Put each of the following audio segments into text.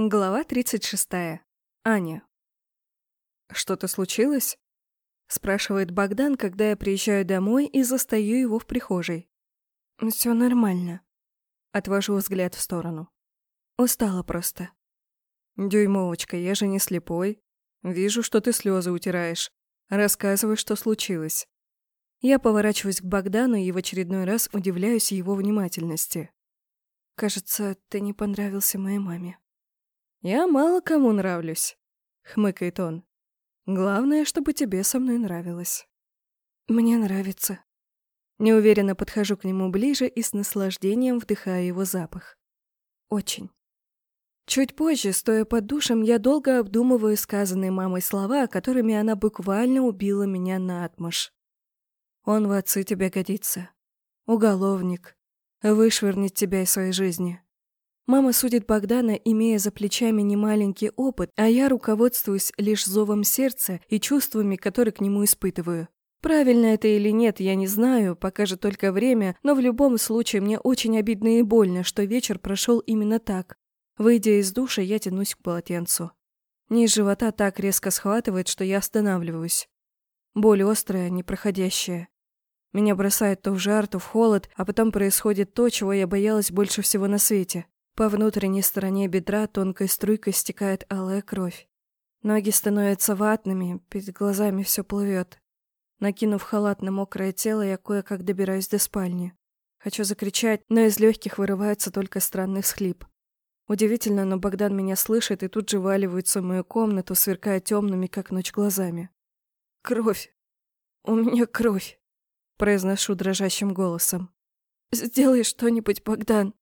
Глава 36. Аня. «Что-то случилось?» — спрашивает Богдан, когда я приезжаю домой и застаю его в прихожей. «Все нормально». Отвожу взгляд в сторону. Устала просто. «Дюймовочка, я же не слепой. Вижу, что ты слезы утираешь. Рассказывай, что случилось». Я поворачиваюсь к Богдану и в очередной раз удивляюсь его внимательности. «Кажется, ты не понравился моей маме». «Я мало кому нравлюсь», — хмыкает он. «Главное, чтобы тебе со мной нравилось». «Мне нравится». Неуверенно подхожу к нему ближе и с наслаждением вдыхаю его запах. «Очень». Чуть позже, стоя под душем, я долго обдумываю сказанные мамой слова, которыми она буквально убила меня на отмашь. «Он в отцы тебе годится. Уголовник. Вышвырнет тебя из своей жизни. Мама судит Богдана, имея за плечами немаленький опыт, а я руководствуюсь лишь зовом сердца и чувствами, которые к нему испытываю. Правильно это или нет, я не знаю, покажет только время, но в любом случае мне очень обидно и больно, что вечер прошел именно так. Выйдя из душа, я тянусь к полотенцу. Низ живота так резко схватывает, что я останавливаюсь. Боль острая, непроходящая. Меня бросает то в жар, то в холод, а потом происходит то, чего я боялась больше всего на свете. По внутренней стороне бедра тонкой струйкой стекает алая кровь. Ноги становятся ватными, перед глазами все плывет. Накинув халат на мокрое тело, я кое-как добираюсь до спальни. Хочу закричать, но из легких вырывается только странный всхлип. Удивительно, но Богдан меня слышит и тут же валивается в мою комнату, сверкая темными, как ночь, глазами. «Кровь! У меня кровь!» Произношу дрожащим голосом. «Сделай что-нибудь, Богдан!»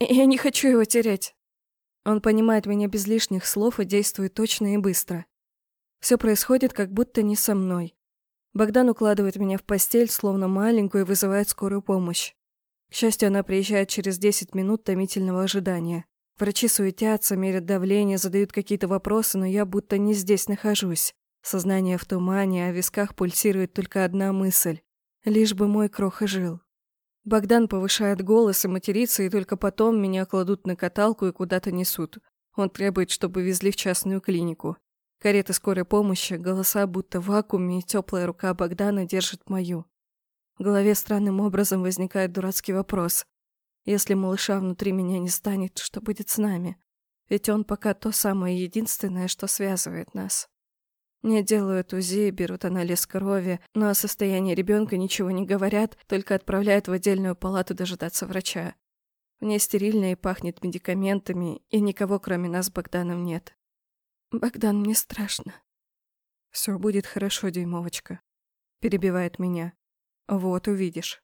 Я не хочу его терять. Он понимает меня без лишних слов и действует точно и быстро. Все происходит как будто не со мной. Богдан укладывает меня в постель, словно маленькую, и вызывает скорую помощь. К счастью, она приезжает через 10 минут томительного ожидания. Врачи суетятся, мерят давление, задают какие-то вопросы, но я будто не здесь нахожусь. Сознание в тумане, а в висках пульсирует только одна мысль. Лишь бы мой кроха жил. Богдан повышает голос и матерится, и только потом меня кладут на каталку и куда-то несут. Он требует, чтобы везли в частную клинику. Карета скорой помощи, голоса будто в вакууме, и теплая рука Богдана держит мою. В голове странным образом возникает дурацкий вопрос. Если малыша внутри меня не станет, что будет с нами? Ведь он пока то самое единственное, что связывает нас. Мне делают УЗИ, берут анализ крови, но о состоянии ребенка ничего не говорят, только отправляют в отдельную палату дожидаться врача. Мне стерильно и пахнет медикаментами, и никого, кроме нас, с Богданом нет. Богдан, мне страшно. Все будет хорошо, дюймовочка. Перебивает меня. Вот, увидишь.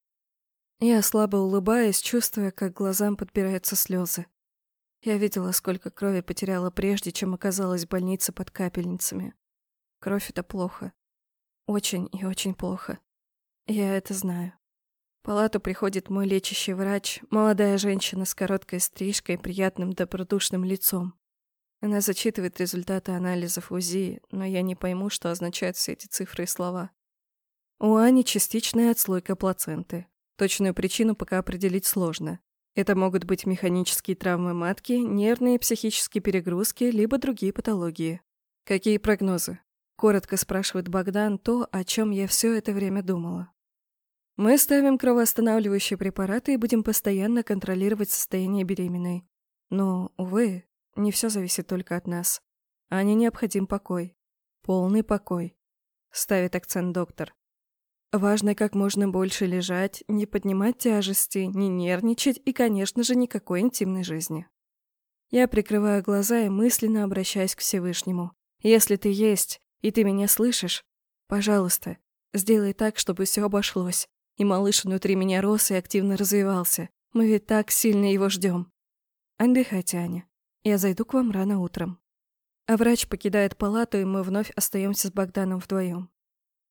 Я слабо улыбаюсь, чувствуя, как глазам подбираются слезы. Я видела, сколько крови потеряла прежде, чем оказалась в больнице под капельницами. Кровь — это плохо. Очень и очень плохо. Я это знаю. В палату приходит мой лечащий врач, молодая женщина с короткой стрижкой и приятным добродушным лицом. Она зачитывает результаты анализов УЗИ, но я не пойму, что означают все эти цифры и слова. У Ани частичная отслойка плаценты. Точную причину пока определить сложно. Это могут быть механические травмы матки, нервные и психические перегрузки, либо другие патологии. Какие прогнозы? Коротко спрашивает Богдан то, о чем я все это время думала. Мы ставим кровоостанавливающие препараты и будем постоянно контролировать состояние беременной. Но, увы, не все зависит только от нас. Ане необходим покой. Полный покой. Ставит акцент доктор. Важно как можно больше лежать, не поднимать тяжести, не нервничать и, конечно же, никакой интимной жизни. Я прикрываю глаза и мысленно обращаюсь к Всевышнему. Если ты есть, и ты меня слышишь? Пожалуйста, сделай так, чтобы все обошлось. И малыш внутри меня рос и активно развивался. Мы ведь так сильно его ждем. Отдыхайте, Аня. Я зайду к вам рано утром. А врач покидает палату, и мы вновь остаемся с Богданом вдвоем.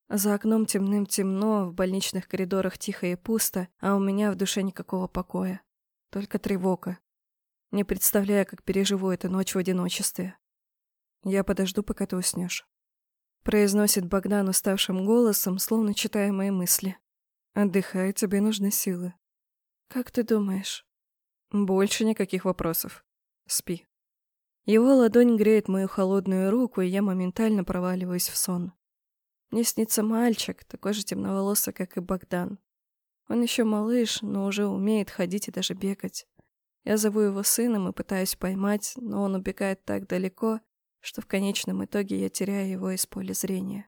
За окном темным-темно, в больничных коридорах тихо и пусто, а у меня в душе никакого покоя. Только тревога. Не представляю, как переживу эту ночь в одиночестве. Я подожду, пока ты уснешь. Произносит Богдан уставшим голосом, словно читая мои мысли. Отдыхай, тебе нужны силы. Как ты думаешь? Больше никаких вопросов. Спи. Его ладонь греет мою холодную руку, и я моментально проваливаюсь в сон. Мне снится мальчик, такой же темноволосый, как и Богдан. Он еще малыш, но уже умеет ходить и даже бегать. Я зову его сыном и пытаюсь поймать, но он убегает так далеко, что в конечном итоге я теряю его из поля зрения.